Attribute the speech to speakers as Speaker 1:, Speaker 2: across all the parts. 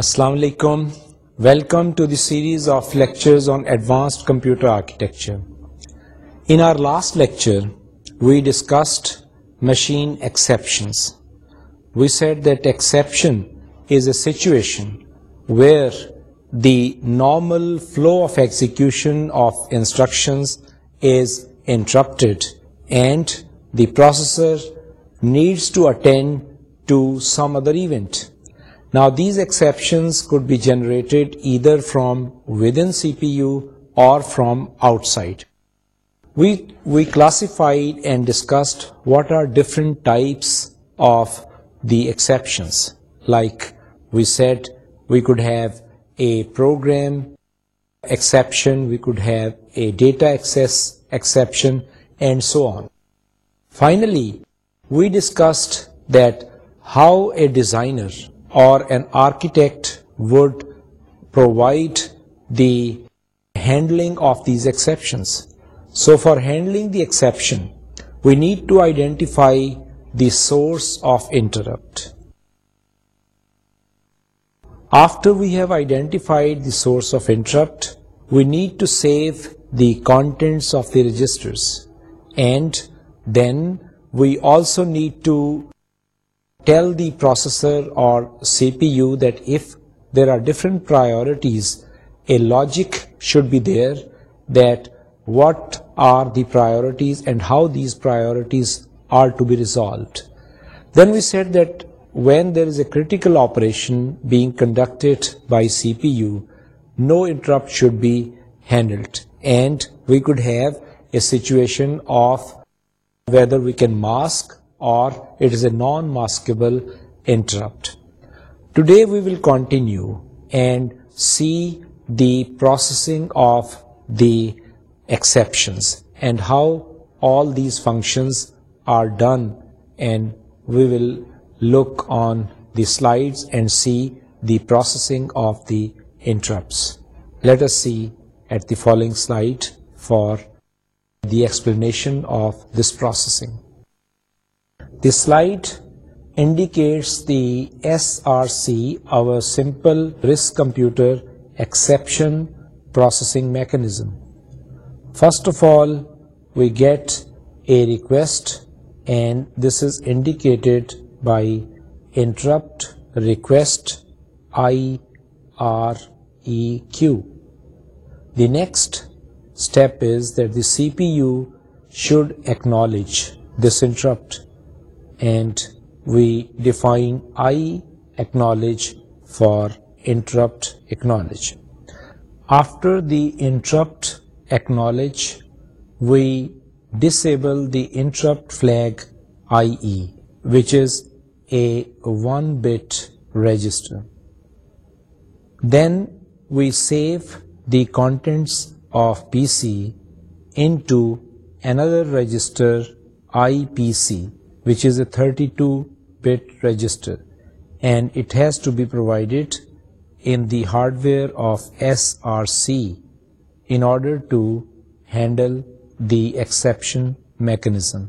Speaker 1: Assalamu alaikum. Welcome to the series of lectures on advanced computer architecture. In our last lecture, we discussed machine exceptions. We said that exception is a situation where the normal flow of execution of instructions is interrupted and the processor needs to attend to some other event. Now these exceptions could be generated either from within CPU or from outside. We classified and discussed what are different types of the exceptions. Like we said, we could have a program exception, we could have a data access exception, and so on. Finally, we discussed that how a designer or an architect would provide the handling of these exceptions. So for handling the exception, we need to identify the source of interrupt. After we have identified the source of interrupt, we need to save the contents of the registers, and then we also need to tell the processor or CPU that if there are different priorities, a logic should be there that what are the priorities and how these priorities are to be resolved. Then we said that when there is a critical operation being conducted by CPU, no interrupt should be handled, and we could have a situation of whether we can mask or it is a non-maskable interrupt. Today we will continue and see the processing of the exceptions and how all these functions are done, and we will look on the slides and see the processing of the interrupts. Let us see at the following slide for the explanation of this processing. This slide indicates the SRC, our simple RISC computer exception processing mechanism. First of all, we get a request, and this is indicated by interrupt request IREQ. The next step is that the CPU should acknowledge this interrupt and we define I acknowledge for interrupt acknowledge. After the interrupt acknowledge, we disable the interrupt flag IE, which is a 1-bit register. Then we save the contents of PC into another register IPC, which is a 32-bit register, and it has to be provided in the hardware of SRC in order to handle the exception mechanism.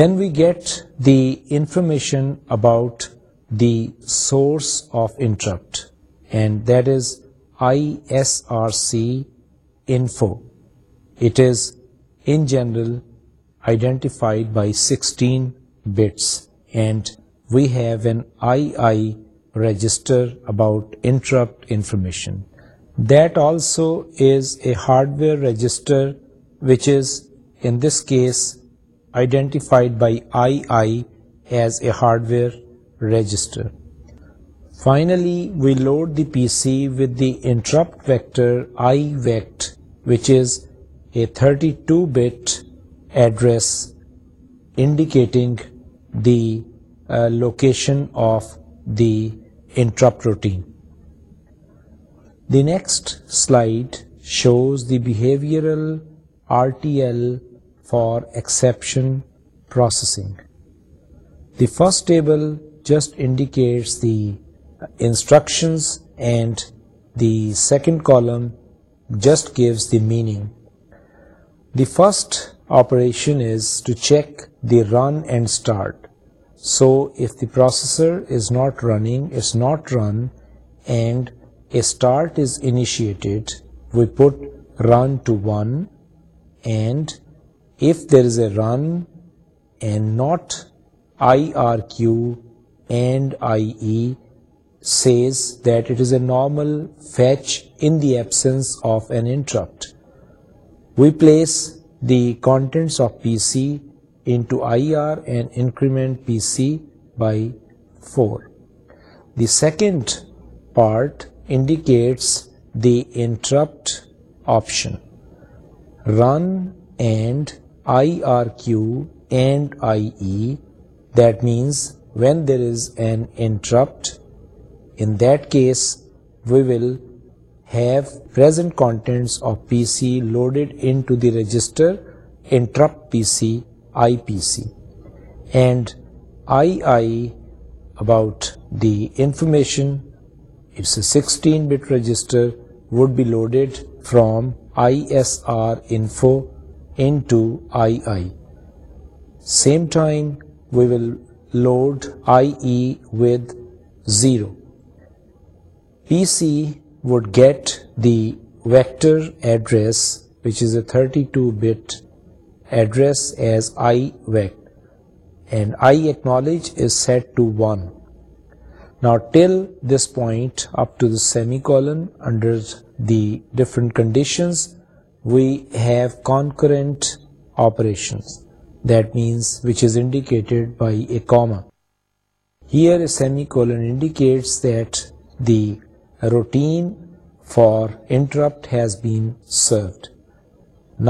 Speaker 1: Then we get the information about the source of interrupt, and that is ISRC info. It is in general identified by 16 bits, and we have an II register about interrupt information. That also is a hardware register which is in this case identified by II as a hardware register. Finally, we load the PC with the interrupt vector IVECT, which is a 32-bit address indicating the uh, location of the interrupt routine. The next slide shows the behavioral RTL for exception processing. The first table just indicates the instructions, and the second column just gives the meaning. The first operation is to check the run and start. So if the processor is not running, it's not run, and a start is initiated, we put run to 1, and if there is a run and not IRQ and IE says that it is a normal fetch in the absence of an interrupt. We place the contents of PC into IR and increment PC by 4. The second part indicates the interrupt option. Run and IRQ and IE, that means when there is an interrupt, in that case we will P C loaded into the register P C I P C and I I about the information would be loaded from I S R info N to I I same time we will load I E V C would get the vector address, which is a 32-bit address, as ivec, and I acknowledge is set to 1. Now till this point, up to the semicolon, under the different conditions, we have concurrent operations, that means which is indicated by a comma. Here a semicolon indicates that the a routine for interrupt has been served.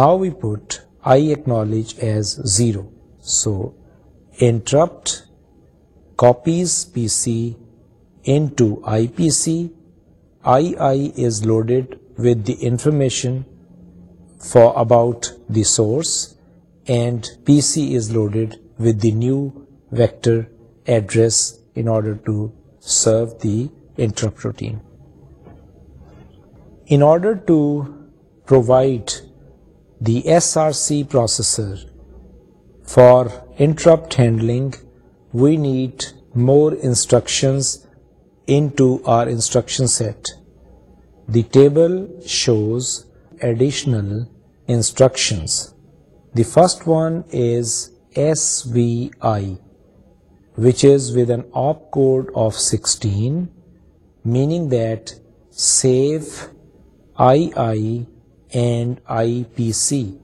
Speaker 1: Now we put I acknowledge as 0. So interrupt copies PC into IPC. II is loaded with the information for about the source, and PC is loaded with the new vector address in order to serve the interrupt routine. In order to provide the SRC processor for interrupt handling, we need more instructions into our instruction set. The table shows additional instructions. The first one is SVI, which is with an opcode of 16, meaning that save II and IPC,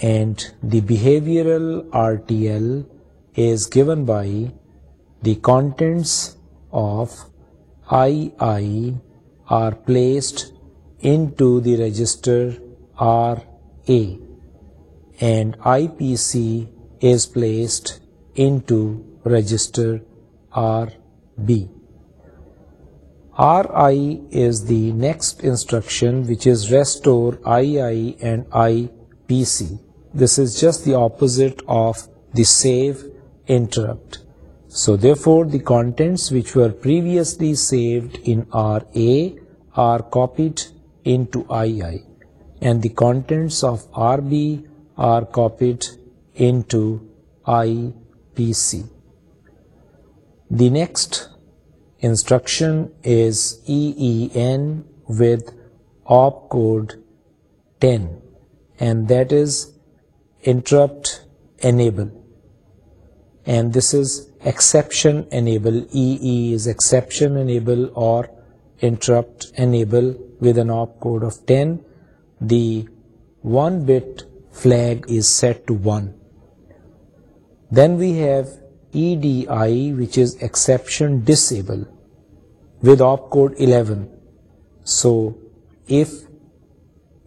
Speaker 1: and the behavioral RTL is given by the contents of II are placed into the register RA and IPC is placed into register RB. Next instruction which is restore I I I P C this is just the opposite of the save R previously saved I and the of R B to I P C the next Instruction is EEN with opcode 10, and that is interrupt enable, and this is exception enable. EE is exception enable or interrupt enable with an opcode of 10. The 1-bit flag is set to 1. Then we have EDI, which is exception disable, with opcode 11. So if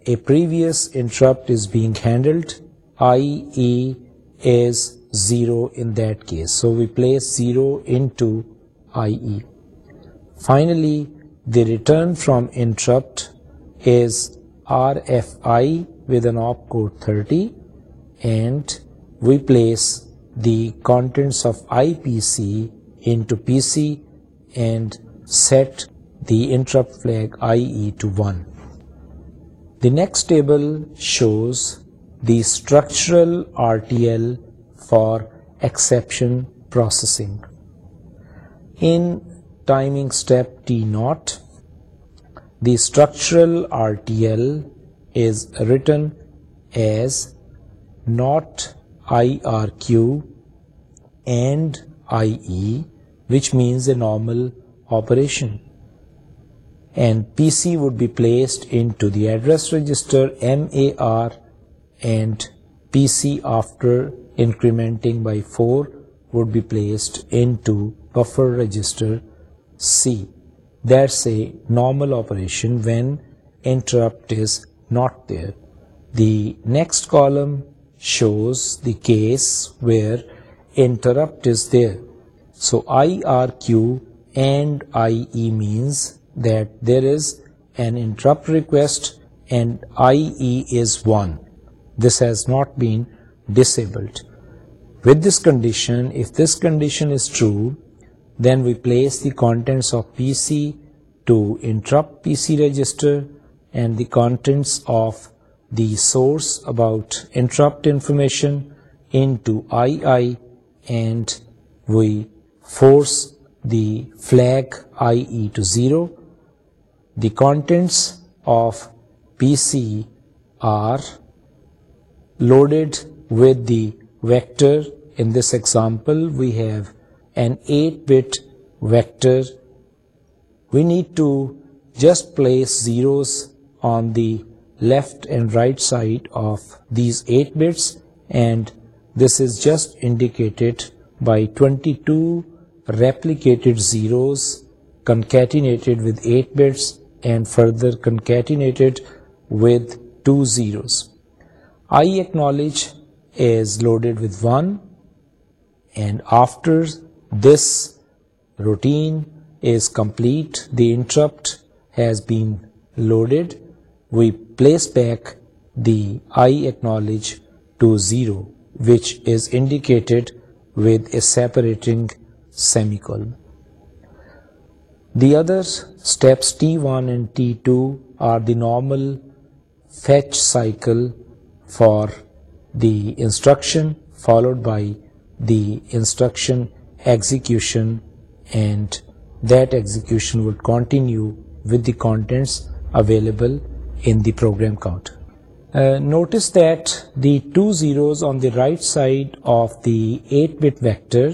Speaker 1: a previous interrupt is being handled, IE is 0 in that case. So we place 0 into IE. Finally, the return from interrupt is RFI with an opcode 30, and we place the contents of IPC into PC and set the interrupt flag IE to 1. The next table shows the structural RTL for exception processing. In timing step T0, the structural RTL is written as not IRQ and IE, which means a normal operation, and PC would be placed into the address register MAR, and PC after incrementing by 4 would be placed into buffer register C. That's a normal operation when interrupt is not there. The next column shows the case where interrupt is there. So IRQ and IE means that there is an interrupt request and IE is 1. This has not been disabled. With this condition, if this condition is true, then we place the contents of PC to interrupt PC register and the contents of the source about interrupt information into II, and we force the flag IE to 0. The contents of PC are loaded with the vector. In this example, we have an 8-bit vector. We need to just place zeros on the left and right side of these 8 bits, and this is just indicated by 22 replicated zeros concatenated with 8 bits and further concatenated with 2 zeros. I acknowledge is loaded with 1, and after this routine is complete, the interrupt has been loaded. We place back the I acknowledge to 0, which is indicated with a separating semicolon. The other steps T1 and T2 are the normal fetch cycle for the instruction, followed by the instruction execution, and that execution would continue with the contents available in the program counter. Uh, notice that the two zeros on the right side of the 8-bit vector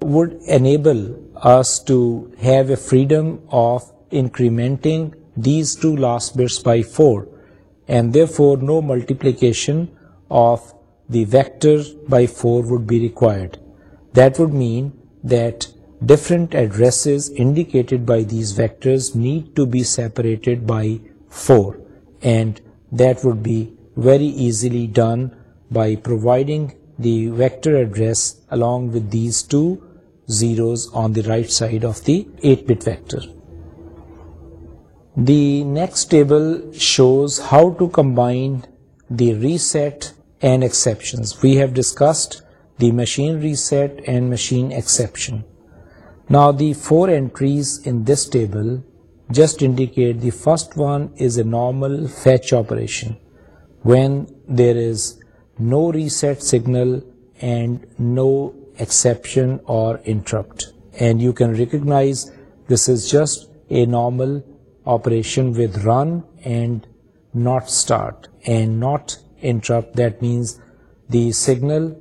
Speaker 1: would enable us to have a freedom of incrementing these two last bits by 4, and therefore no multiplication of the vector by 4 would be required. That would mean that different addresses indicated by these vectors need to be separated by 4 and that would be very easily done by providing the vector address along with these two zeros on the right side of the 8-bit vector. The next table shows how to combine the reset and exceptions. We have discussed the machine reset and machine exception. Now the 4 entries in this table just indicate the first one is a normal fetch operation when there is no reset signal and no exception or interrupt, and you can recognize this is just a normal operation with run and not start and not interrupt. That means the signal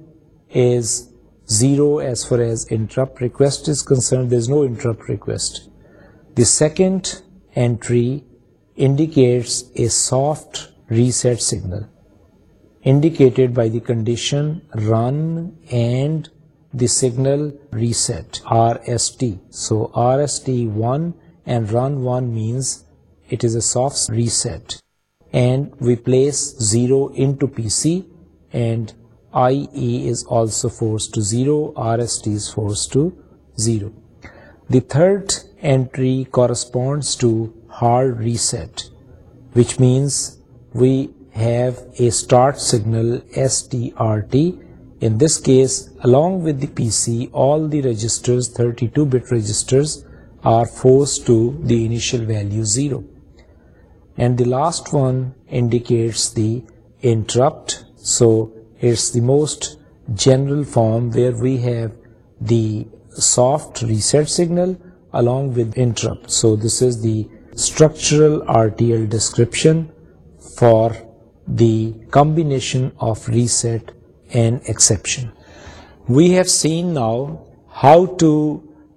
Speaker 1: is zero as far as interrupt request is concerned. There's no interrupt request. The second entry indicates a soft reset signal indicated by the condition run and the signal reset RST. So RST1 and run1 means it is a soft reset, and we place 0 into PC, and IE is also forced to 0, RST is forced to 0. The third entry corresponds to hard reset, which means we have a start signal STRT. In this case, along with the PC, all the registers, 32-bit registers, are forced to the initial value 0. And the last one indicates the interrupt. So it's the most general form where we have the soft reset signal along with interrupt. So this is the structural RTL description for the combination of reset and exception. We have seen now how to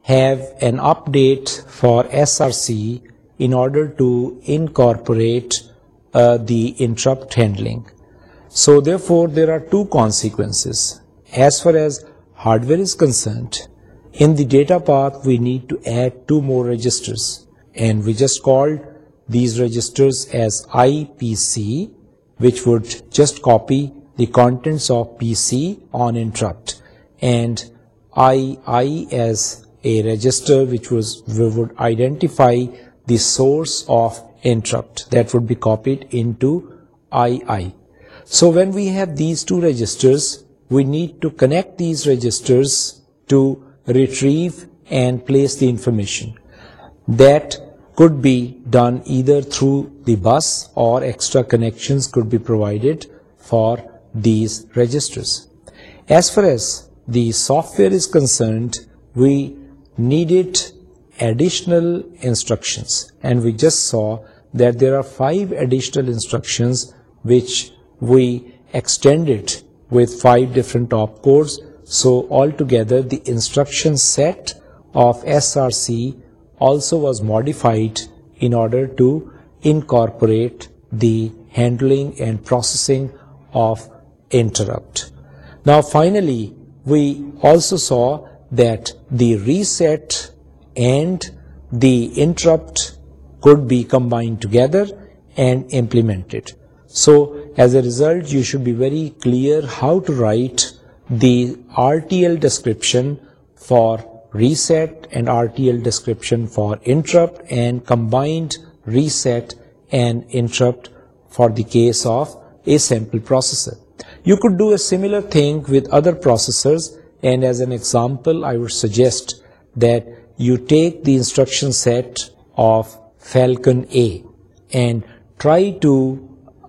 Speaker 1: have an update for SRC in order to incorporate uh, the interrupt handling. So therefore there are two consequences. As far as hardware is concerned, in the data path, we need to add two more registers, and we just called these registers as IPC, which would just copy the contents of PC on interrupt, and II as a register which would identify the source of interrupt, that would be copied into II. So when we have these two registers, we need to connect these registers to retrieve and place the information. That could be done either through the bus or extra connections could be provided for these registers. As far as the software is concerned, we needed additional instructions, and we just saw that there are 5 additional instructions which we extended with 5 different opcodes so altogether the instruction set of SRC also was modified in order to incorporate the handling and processing of interrupt. Now finally, we also saw that the reset and the interrupt could be combined together and implemented. So as a result, you should be very clear how to write the RTL description for reset and RTL description for interrupt and combined reset and interrupt for the case of a sample processor. You could do a similar thing with other processors, and as an example I would suggest that you take the instruction set of Falcon A and try to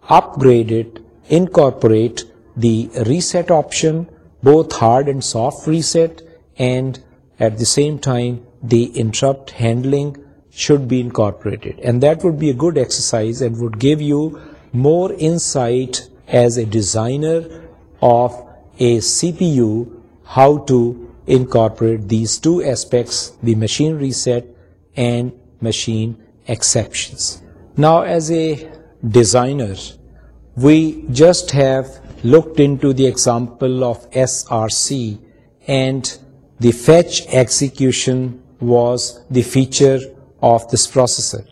Speaker 1: upgrade it, incorporate the reset option both hard and soft reset, and at the same time the interrupt handling should be incorporated. And that would be a good exercise and would give you more insight as a designer of a CPU how to incorporate these two aspects, the machine reset and machine exceptions. Now as a designer, we just have looked into the example of SRC, and the fetch execution was the feature of this processor.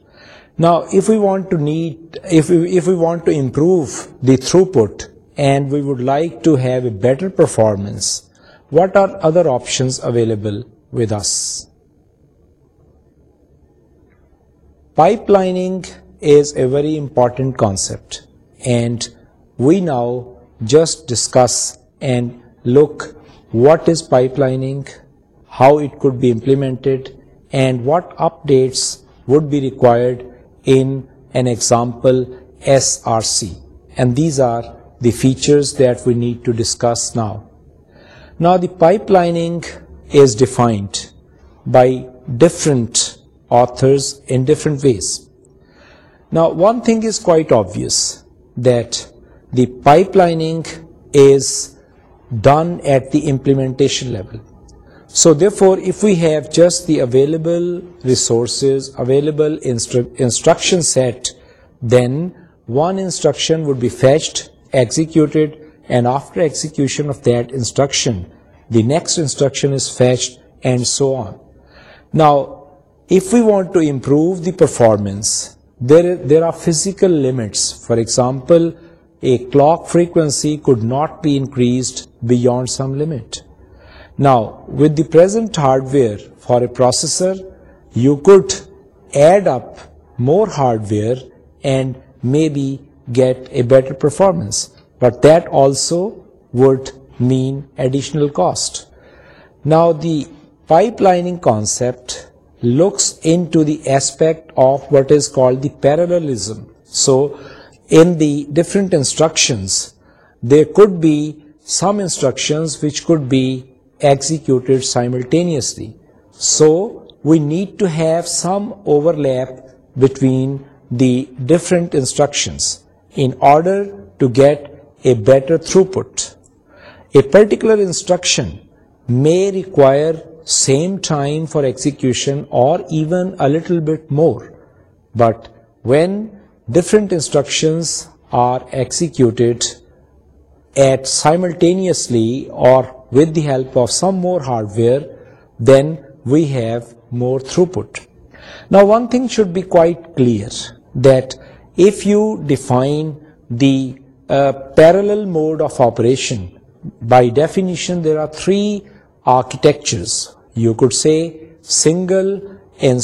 Speaker 1: Now, if we want to improve the throughput and we would like to have a better performance, what are other options available with us? Pipelining is a very important concept, and we now just discuss and look what is pipelining, how it could be implemented, and what updates would be required in an example SRC. And these are the features that we need to discuss now. Now the pipelining is defined by different authors in different ways. Now one thing is quite obvious, that the pipelining is done at the implementation level. So therefore, if we have just the available resources, available instruction set, then one instruction would be fetched, executed, and after execution of that instruction, the next instruction is fetched, and so on. Now, if we want to improve the performance, there are physical limits. For example, a clock frequency could not be increased beyond some limit. Now, with the present hardware for a processor, you could add up more hardware and maybe get a better performance, but that also would mean additional cost. Now, the pipelining concept looks into the aspect of what is called the parallelism. So in the different instructions, there could be some instructions which could be executed simultaneously. So we need to have some overlap between the different instructions in order to get a better throughput. A particular instruction may require same time for execution or even a little bit more, but when different instructions are executed at simultaneously or with the help of some more hardware, then we have more throughput. Now one thing should be quite clear, that if you define the uh, parallel mode of operation, by definition there are three architectures. You could say single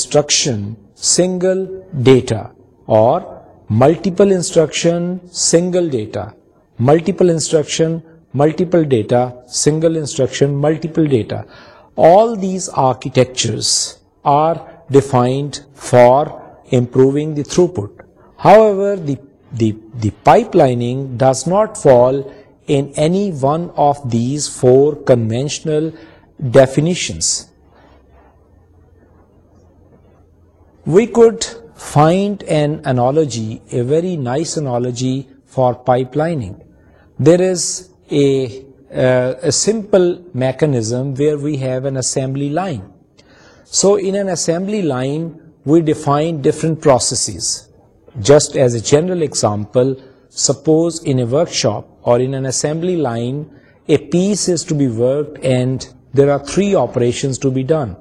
Speaker 1: instruction, single data, or multiple instruction, single data, multiple instruction, multiple data, single instruction, multiple data. All these architectures are defined for improving the throughput. However, the pipelining does not fall in any one of these four conventional definitions. We could Find an analogy, a very nice analogy for pipelining. There is uh, a simple mechanism where we have an assembly line. So in an assembly line, we define different processes. Just as a general example, suppose in a workshop or in an assembly line, a piece is to be worked and there are three operations to be done.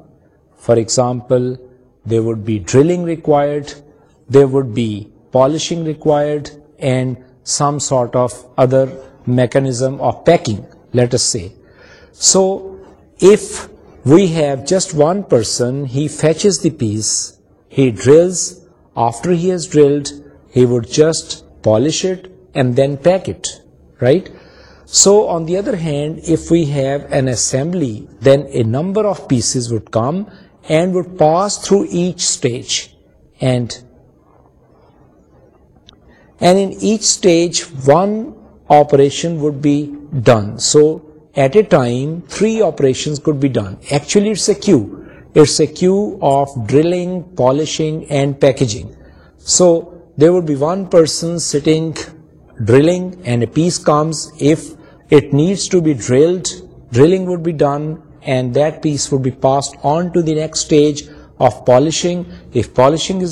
Speaker 1: For example, there would be drilling required, there would be polishing required, and some sort of other mechanism or packing, let us say. So if we have just one person, he fetches the piece, he drills, after he has drilled, he would just polish it and then pack it, right? So on the other hand, if we have an assembly, then a number of pieces would come and would pass through each stage, and in each stage one operation would be done. So at a time 3 operations could be done. Actually it's a queue. It's a queue of drilling, polishing and packaging. So there would be one person sitting drilling, and a piece comes. If it needs to be drilled, drilling would be done passed on to the next stage of polishing polishing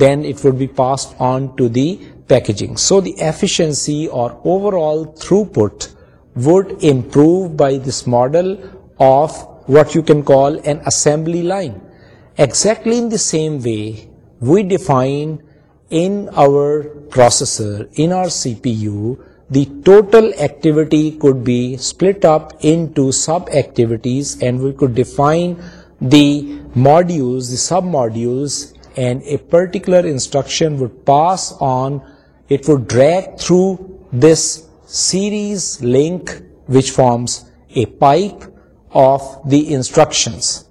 Speaker 1: then it would be pass on to the pack so the efficiency our model of what you can call an assembly line exactly in the same way we define our processor in R C P U The total activity could be split up into sub-activities, and we could define the modules, the sub-modules, and a particular instruction would pass on, it would drag through this series link which forms a pipe of the instructions.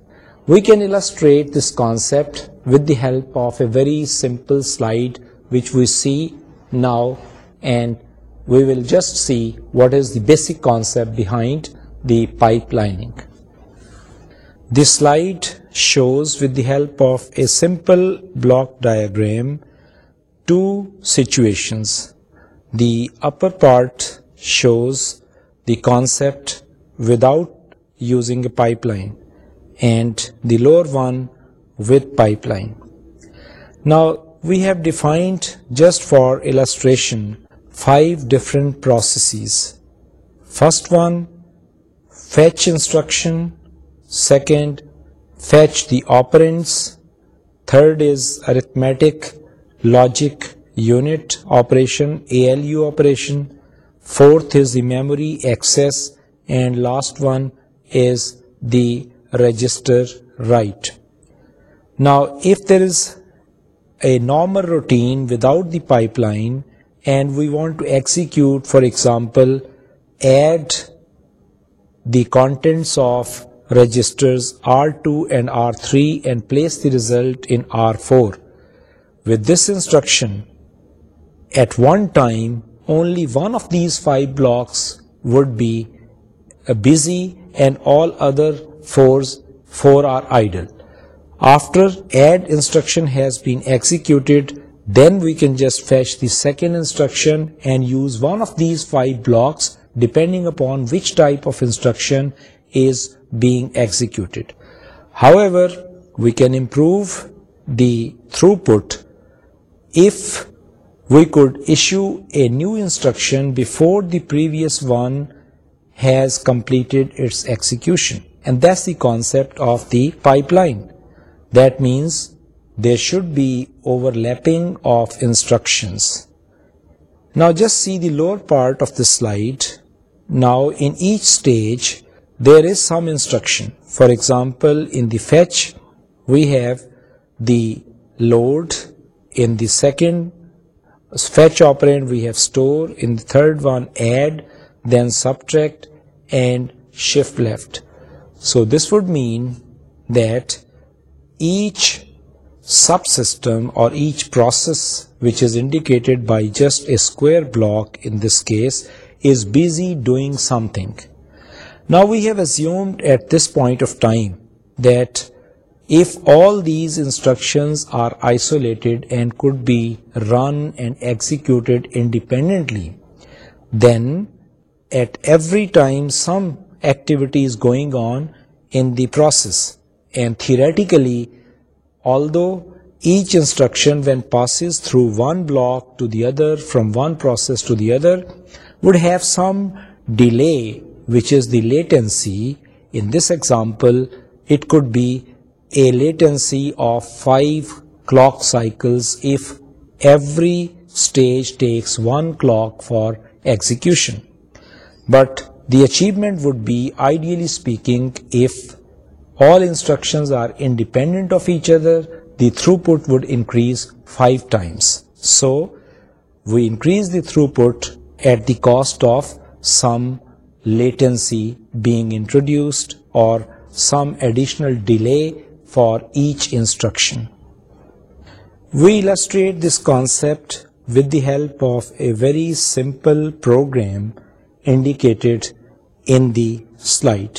Speaker 1: We can illustrate this concept with the help of a very simple slide which we see now, and we will just see what is the basic concept behind the pipelining. This slide shows, with the help of a simple block diagram, two situations. The upper part shows the concept without using a pipeline, and the lower one with pipeline. Now we have defined, just for illustration, 5 different processes. First one, fetch instruction. Second, fetch the operands. Third is arithmetic logic unit operation, ALU operation. Fourth is the memory access, and last one is the register write. Now if there is a normal routine without the pipeline, and we want to execute, for example, add the contents of registers R2 and R3 and place the result in R4. With this instruction, at one time, only one of these 5 blocks would be uh, busy and all other 4 are idle. After add instruction has been executed, then we can just fetch the second instruction and use one of these 5 blocks depending upon which type of instruction is being executed. However, we can improve the throughput if we could issue a new instruction before the previous one has completed its execution. And that's the concept of the pipeline. That means there should be overlapping of instructions. Now just see the lower part of the slide. Now in each stage there is some instruction. For example, in the fetch we have the load, in the second fetch operand we have store, in the third one add, then subtract and shift left. So this would mean that each subsystem or each process, which is indicated by just a square block in this case, is busy doing something. Now we have assumed at this point of time that if all these instructions are isolated and could be run and executed independently, then at every time some activity is going on in the process, and theoretically Although each instruction, when passes through one block to the other, from one process to the other, would have some delay, which is the latency. In this example, it could be a latency of 5 clock cycles if every stage takes 1 clock for execution. But the achievement would be, ideally speaking, if all instructions are independent of each other, the throughput would increase 5 times. So we increase the throughput at the cost of some latency being introduced or some additional delay for each instruction. We illustrate this concept with the help of a very simple program indicated in the slide.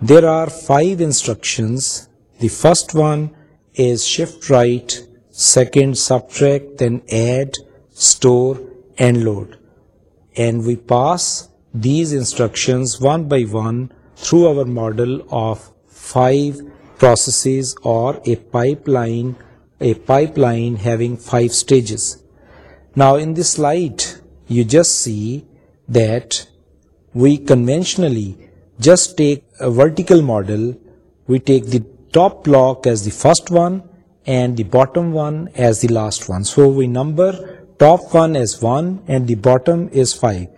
Speaker 1: There are 5 instructions. The first one is shift right, second subtract, then add, store and load. And we pass these instructions one by one through our model of 5 processes or a pipeline having 5 stages. Now in this slide you just see that we conventionally just take a vertical model, we take the top block as the first one and the bottom one as the last one. So we number top one as 1 and the bottom is 5.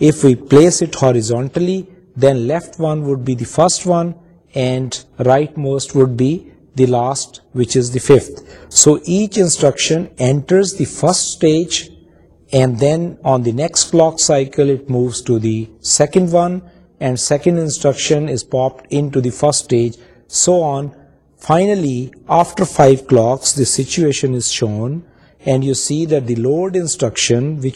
Speaker 1: If we place it horizontally, then left one would be the first one and rightmost would be the last, which is the 5th. So each instruction enters the first stage, and then on the next clock cycle it moves to the second one, and second instruction first stage so finally after last instruction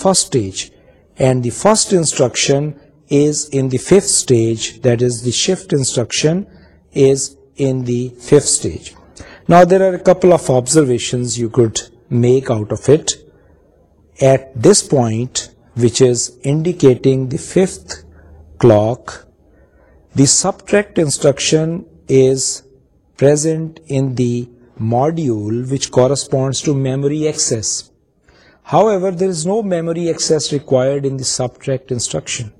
Speaker 1: first and the first instruction shift instruction fifth نا there are of observation at this point, which is indicating the fifth clock, the subtract instruction is present in the module which corresponds to memory access. However, there is no memory access required in the subtract instruction.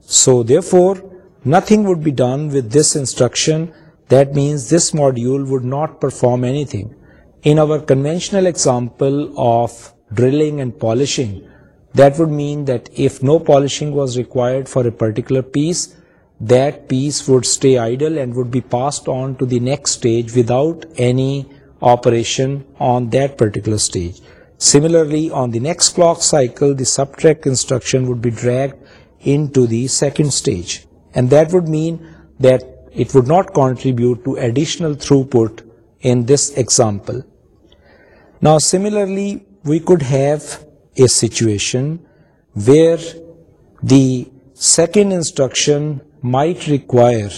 Speaker 1: So therefore, nothing would be done with this instruction. That means this module would not perform anything. In our conventional example of drilling and polishing, that would mean that if no polishing was required for a particular piece, that piece would stay idle and would be passed on to the next stage without any operation on that particular stage. Similarly, on the next clock cycle, the subtract instruction would be dragged into the second stage, and that would mean that it would not contribute to additional throughput in this example. Now similarly, we could have a situation where the second instruction might require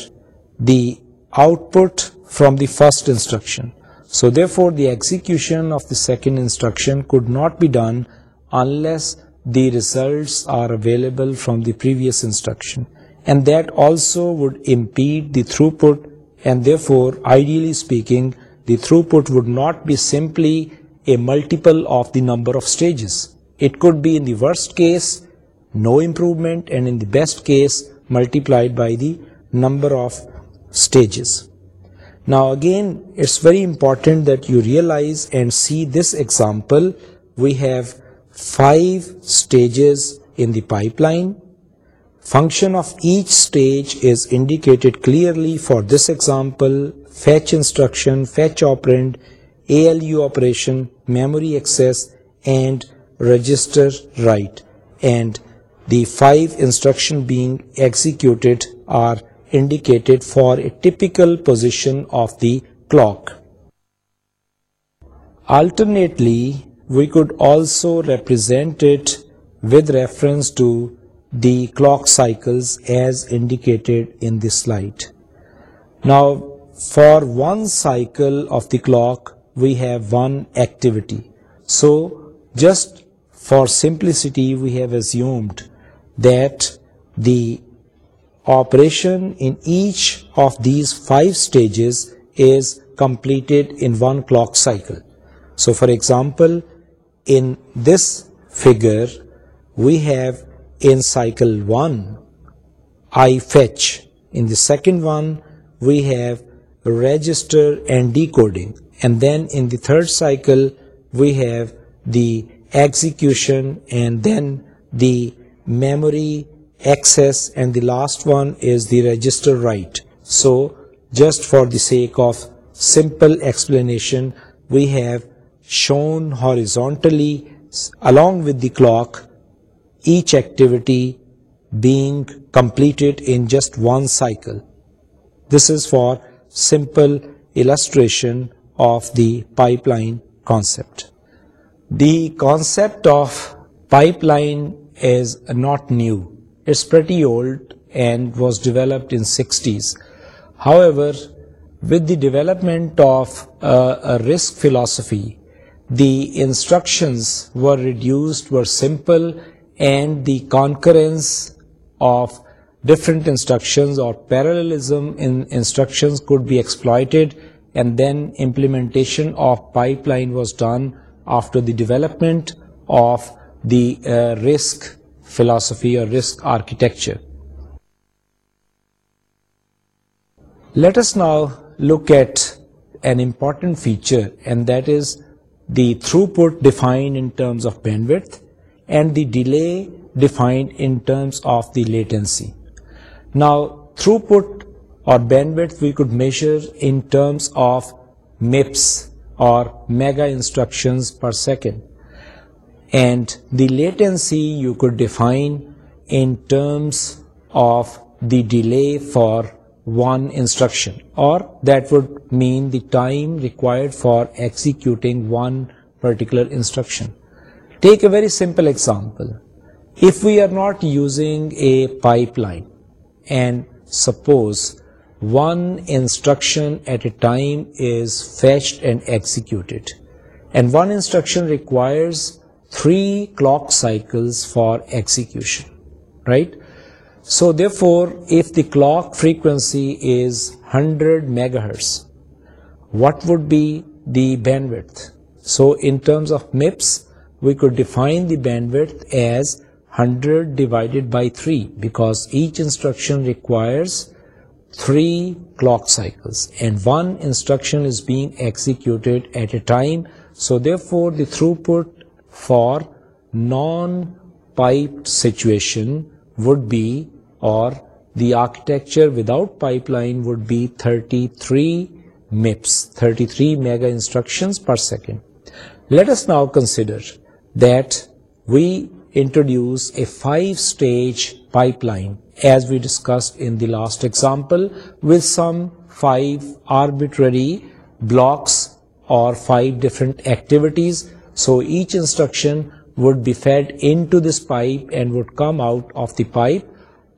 Speaker 1: the output from the first instruction. So therefore the execution of the second instruction could not be done unless the results are available from the previous instruction, and that also would impede the throughput, and therefore ideally speaking the throughput would not be simply a multiple of the number of stages. It could be in the worst case no improvement, and in the best case multiplied by the number of stages. Now again, it's very important that you realize and see this example. We have 5 stages in the pipeline. Function of each stage is indicated clearly for this example: fetch instruction, fetch operand, ALU operation, memory access, and register write. And the 5 instructions being executed are indicated for a typical position of the clock. Alternately, we could also represent it with reference to the clock cycles as indicated in this slide. Now, for one cycle of the clock, we have one activity. So just for simplicity, we have assumed that the operation in each of these 5 stages is completed in 1 clock cycle. So for example, in this figure, we have in cycle 1, I fetch. In the second one, we have register and decoding. And then in the third cycle, we have the execution and then the memory access, and the last one is the register write. So just for the sake of simple explanation, we have shown horizontally along with the clock each activity being completed in just one cycle. This is for simple illustration of the pipeline concept. The concept of pipeline is not new. It's pretty old and was developed in 60s. However, with the development of a risk philosophy, the instructions were reduced, were simple, and the concurrence of different instructions or parallelism in instructions could be exploited and then implementation of pipeline was done after the development of the uh, risk philosophy or risk architecture. Let us now look at an important feature, and that is the throughput defined in terms of bandwidth and the delay defined in terms of the latency. Now, throughput or bandwidth we could measure in terms of MIPS or mega instructions per second. And the latency you could define in terms of the delay for one instruction, or that would mean the time required for executing one particular instruction. Take a very simple example. If we are not using a pipeline, and suppose one instruction at a time is fetched and executed, and one instruction requires 3 clock cycles for execution, right? So therefore, if the clock frequency is 100 megahertz, what would be the bandwidth? So in terms of MIPS, we could define the bandwidth as 100 divided by 3, because each instruction requires 3 clock cycles, and one instruction is being executed at a time. So therefore the throughput for non-piped situation would be, or the architecture without pipeline would be 33 MIPS, 33 mega instructions per second. Let us now consider that we introduce a 5-stage pipeline as we discussed in the last example, with some 5 arbitrary blocks or 5 different activities. So each instruction would be fed into this pipe and would come out of the pipe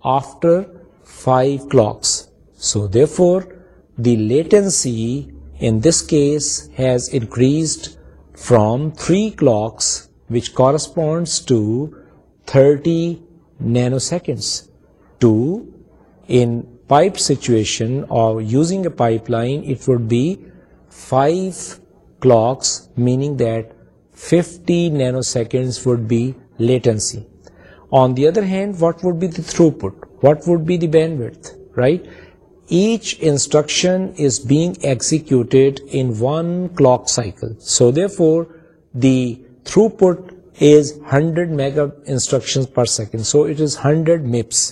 Speaker 1: after 5 clocks. So therefore, the latency in this case has increased from 3 clocks, which corresponds to 30 nanoseconds. 2, in pipe situation or using a pipeline, it would be 5 clocks, meaning that 50 nanoseconds would be latency. On the other hand, what would be the throughput? What would be the bandwidth, right? Each instruction is being executed in 1 clock cycle. So therefore, the throughput is 100 mega instructions per second. So it is 100 MIPS.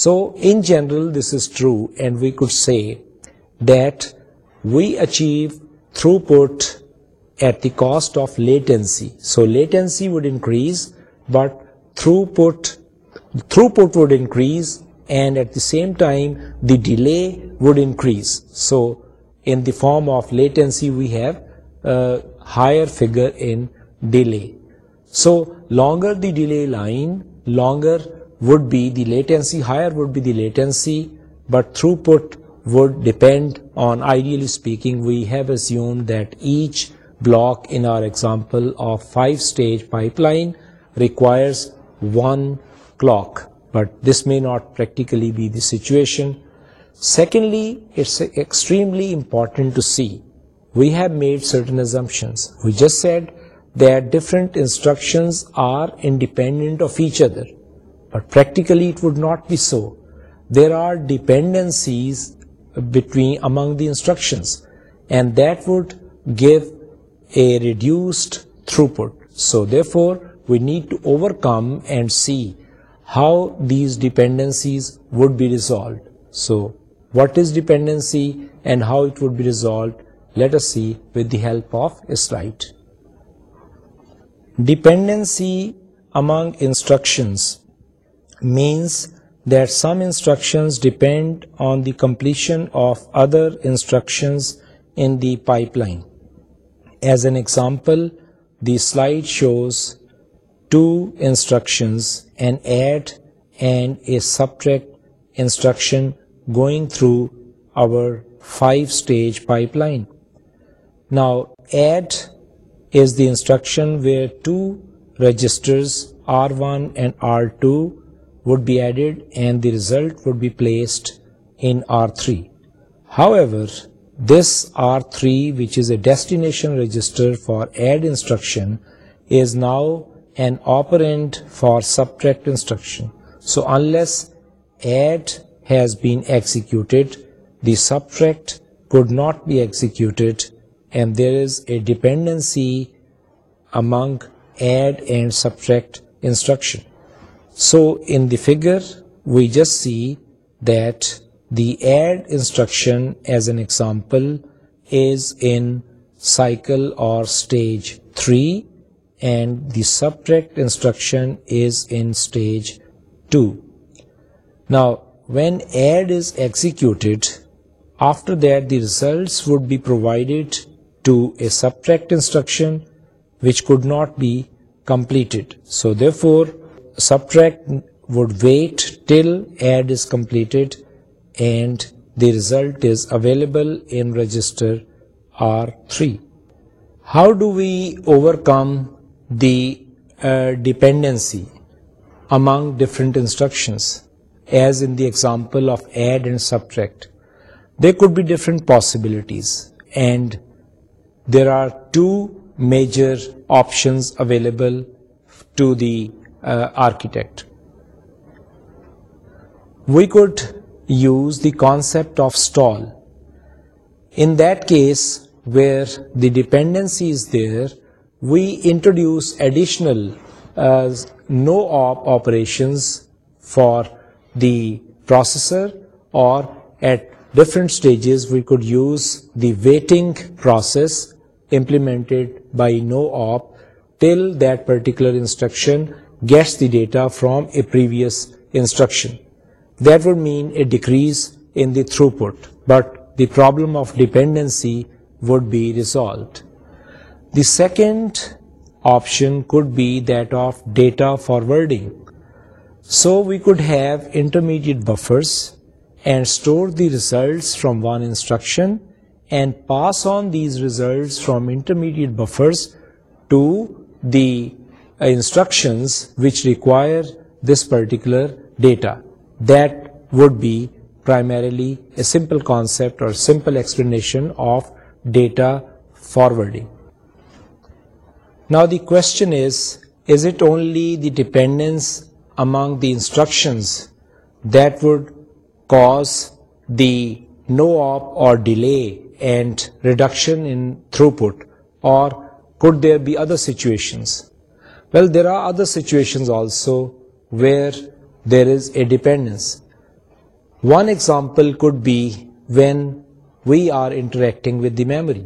Speaker 1: So in general this is true, and we could say that we achieve throughput at the cost of latency. So latency would increase, but throughput would increase, and at the same time the delay would increase. So in the form of latency we have a higher figure in delay. So longer the delay line, longer would be the latency, higher would be the latency, but throughput would depend on, ideally speaking, we have assumed that each block in our example of 5-stage pipeline requires 1 clock, but this may not practically be the situation. Secondly, it's extremely important to see, we have made certain assumptions. We just said that different instructions are independent of each other. But practically it would not be so. There are dependencies among the instructions, and that would give a reduced throughput. So therefore, we need to overcome and see how these dependencies would be resolved. So what is dependency and how it would be resolved? Let us see with the help of a slide. Dependency among instructions means that some instructions depend on the completion of other instructions in the pipeline. As an example, the slide shows two instructions, an add and a subtract instruction going through our 5-stage pipeline. Now, add is the instruction where two registers R1 and R2 would be added and the result would be placed in R3. However, this R3, which is a destination register for add instruction, is now an operand for subtract instruction. So unless add has been executed, the subtract could not be executed, and there is a dependency among add and subtract instruction. So in the figure, we just see that the add instruction as an example is in cycle or stage 3 and the subtract instruction is in stage 2. Now when add is executed, after that the results would be provided to a subtract instruction which could not be completed. So therefore Subtract would wait till add is completed and the result is available in register R3. How do we overcome the uh, dependency among different instructions? As in the example of add and subtract, there could be different possibilities, and there are two major options available to the architect. We could use the concept of stall. In that case, where the dependency is there, we introduce additional uh, no-op operations for the processor, or at different stages we could use the waiting process implemented by no-op till that particular instruction gets the data from a previous instruction. That would mean a decrease in the throughput, but the problem of dependency would be resolved. The second option could be that of data forwarding. So we could have intermediate buffers and store the results from one instruction and pass on these results from intermediate buffers to the uh, instructions which require this particular data. That would be primarily a simple concept or simple explanation of data forwarding. Now the question is it only the dependence among the instructions that would cause the no-op or delay and reduction in throughput, or could there be other situations? Well, there are other situations also where there is a dependence. One example could be when we are interacting with the memory.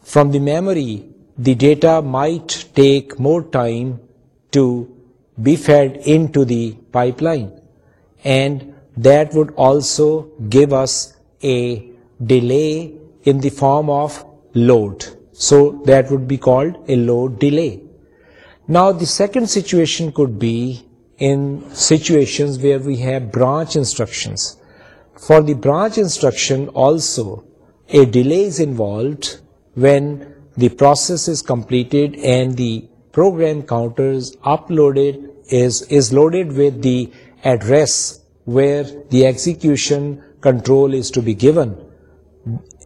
Speaker 1: From the memory, the data might take more time to be fed into the pipeline, and that would also give us a delay in the form of load. So that would be called a load delay. Now the second situation could be in situations where we have branch instructions. For the branch instruction also, a delay is involved when the process is completed and the program counter is uploaded, is loaded with the address where the execution control is to be given.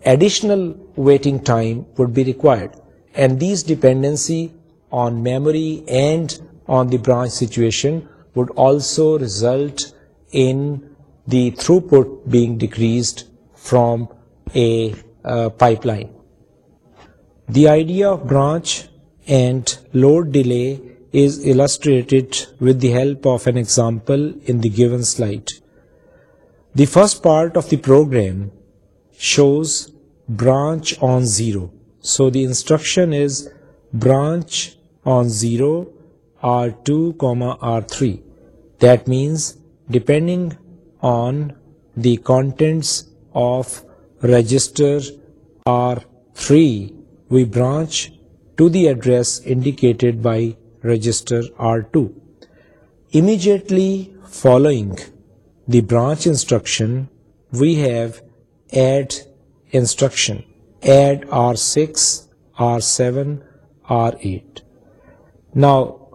Speaker 1: Additional waiting time would be required, and these dependency on memory and on the branch situation would also result in the throughput being decreased from a uh, pipeline. The idea of branch and load delay is illustrated with the help of an example in the given slide. The first part of the program shows branch on 0. So the instruction is branch on 0, R2, R3. That means depending on the contents of register R3, we branch to the address indicated by register R2. Immediately following the branch instruction, we have add instruction. Add R6, R7, R8. Now,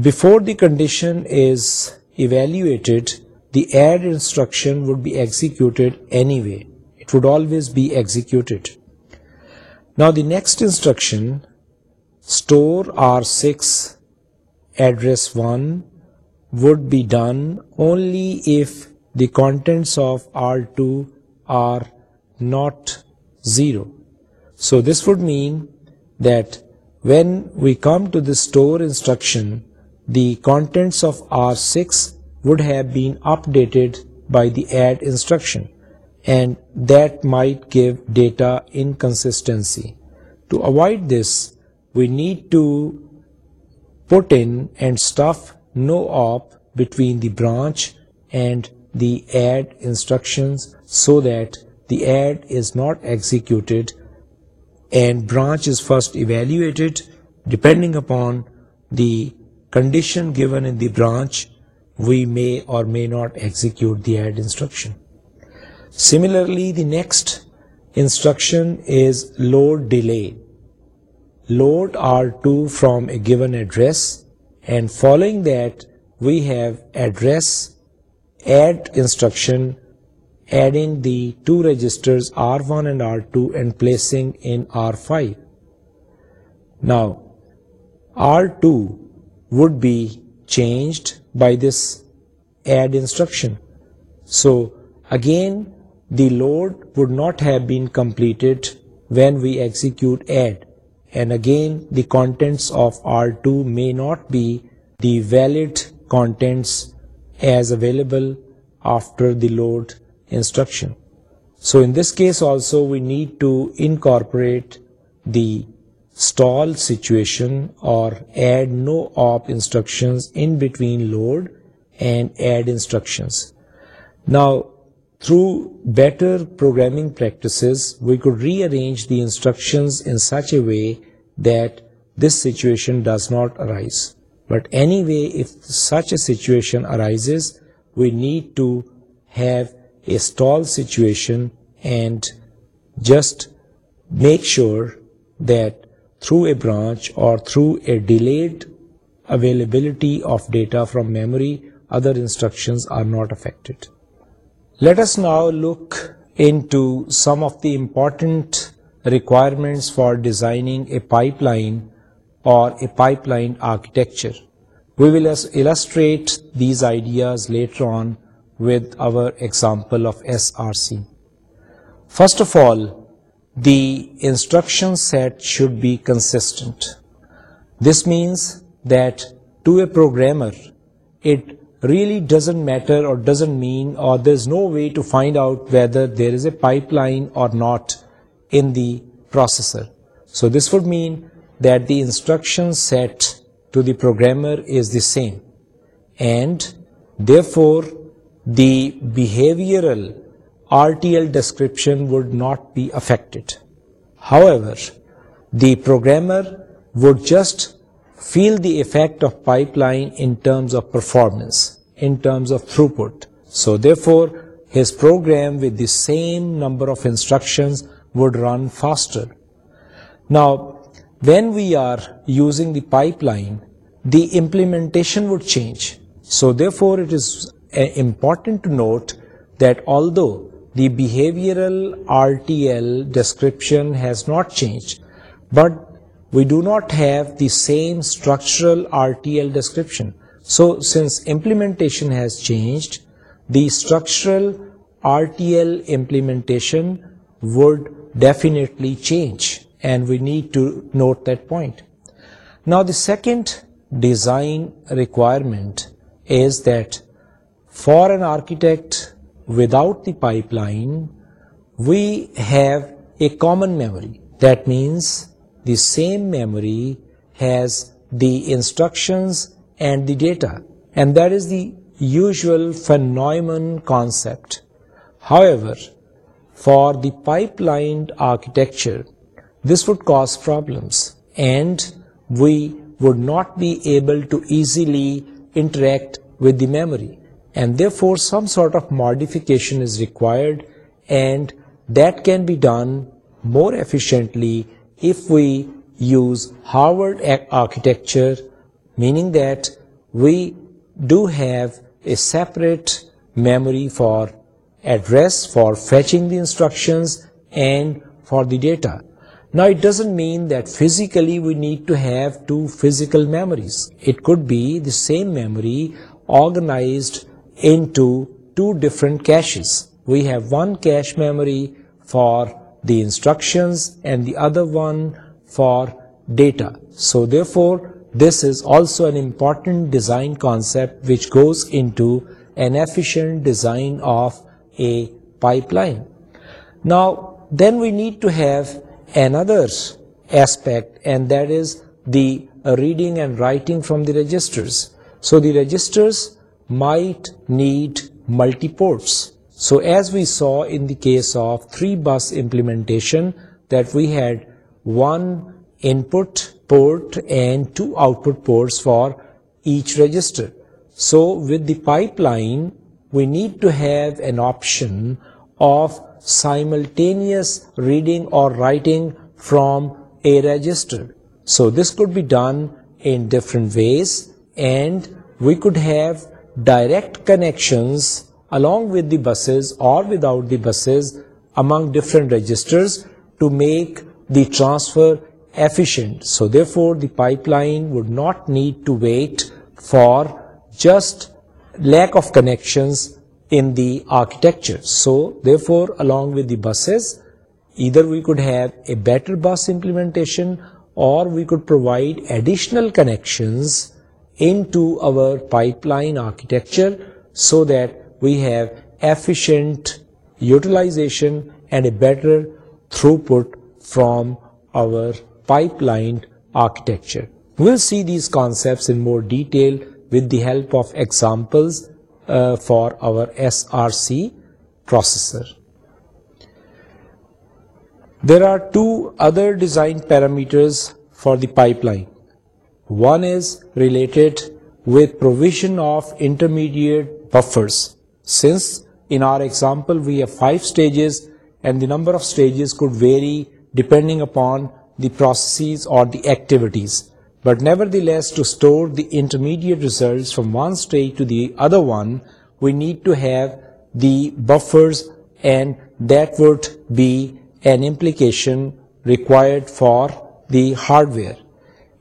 Speaker 1: before the condition is evaluated, the add instruction would be executed anyway. It would always be executed. Now the next instruction, store R6 address 1, would be done only if the contents of R2 are not 0. So this would mean that when we come to the store instruction, the contents of R6 would have been updated by the add instruction, and that might give data inconsistency. To avoid this, we need to put in and stuff no op between the branch and the add instructions so that the add is not executed and branch is first evaluated. Depending upon the condition given in the branch, we may or may not execute the add instruction. Similarly, the next instruction is load delay. Load R2 from a given address, and following that we have address add instruction adding the two registers R1 and R2 and placing in R5. Now R2 would be changed by this add instruction. So again the load would not have been completed when we execute add, and again the contents of R2 may not be the valid contents as available after the load instruction. So in this case also we need to incorporate the stall situation or add no op instructions in between load and add instructions. Now through better programming practices we could rearrange the instructions in such a way that this situation does not arise. But anyway, if such a situation arises, we need to have a stall situation and just make sure that through a branch or through a delayed availability of data from memory, other instructions are not affected. Let us now look into some of the important requirements for designing a pipeline or a pipeline architecture. We will illustrate these ideas later on with our example of SRC. First of all, the instruction set should be consistent. This means that to a programmer, it really doesn't matter or doesn't mean, or there's no way to find out whether there is a pipeline or not in the processor. So this would mean that the instruction set to the programmer is the same, and therefore the behavioral RTL description would not be affected. However, the programmer would just feel the effect of pipeline in terms of performance, in terms of throughput. So therefore, his program with the same number of instructions would run faster. Now, when we are using the pipeline, the implementation would change. So therefore, it is important to note that although the behavioral RTL description has not changed, but we do not have the same structural RTL description. So since implementation has changed, the structural RTL implementation would definitely change, and we need to note that point. Now the second design requirement is that for an architect without the pipeline, we have a common memory. That means the same memory has the instructions and the data, and that is the usual von Neumann concept. However, for the pipeline architecture, this would cause problems, and we would not be able to easily interact with the memory and therefore some sort of modification is required, and that can be done more efficiently if we use Harvard architecture, meaning that we do have a separate memory for address, for fetching the instructions and for the data. Now it doesn't mean that physically we need to have two physical memories. It could be the same memory organized into two different caches. We have one cache memory for the instructions and the other one for data. So therefore, this is also an important design concept which goes into an efficient design of a pipeline. Now, then we need to have another aspect, and that is the reading and writing from the registers. So the registers might need multiports. So as we saw in the case of 3-bus implementation, that we had 1 input port and 2 output ports for each register. So with the pipeline, we need to have an option of simultaneous reading or writing from a register. So this could be done in different ways, and we could have direct connections along with the buses or without the buses among different registers to make the transfer efficient. So therefore the pipeline would not need to wait for just lack of connections in the architecture. So therefore along with the buses, either we could have a better bus implementation or we could provide additional connections into our pipeline architecture so that we have efficient utilization and a better throughput from our pipeline architecture. We'll see these concepts in more detail with the help of examples uh, for our SRC processor. There are two other design parameters for the pipeline. One is related with provision of intermediate buffers. Since in our example we have 5 stages and the number of stages could vary depending upon the processes or the activities. But nevertheless, to store the intermediate results from one stage to the other one, we need to have the buffers, and that would be an implication required for the hardware.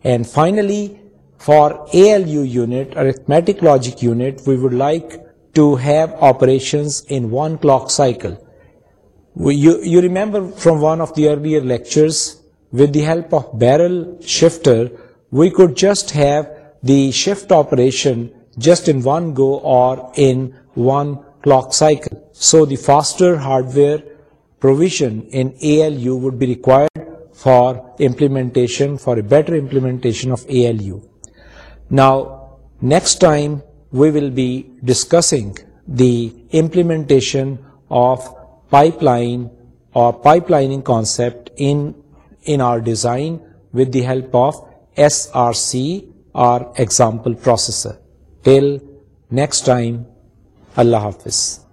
Speaker 1: And finally, for ALU unit, arithmetic logic unit, we would like to have operations in one clock cycle. You remember from one of the earlier lectures, with the help of barrel shifter, we could just have the shift operation just in one go or in one clock cycle. So the faster hardware provision in ALU would be required for implementation for a better implementation of A L U now next time we will be discussing the implementation of pipeline or pipelining concept design with the help of S R C our example processor till next time Allah حافظ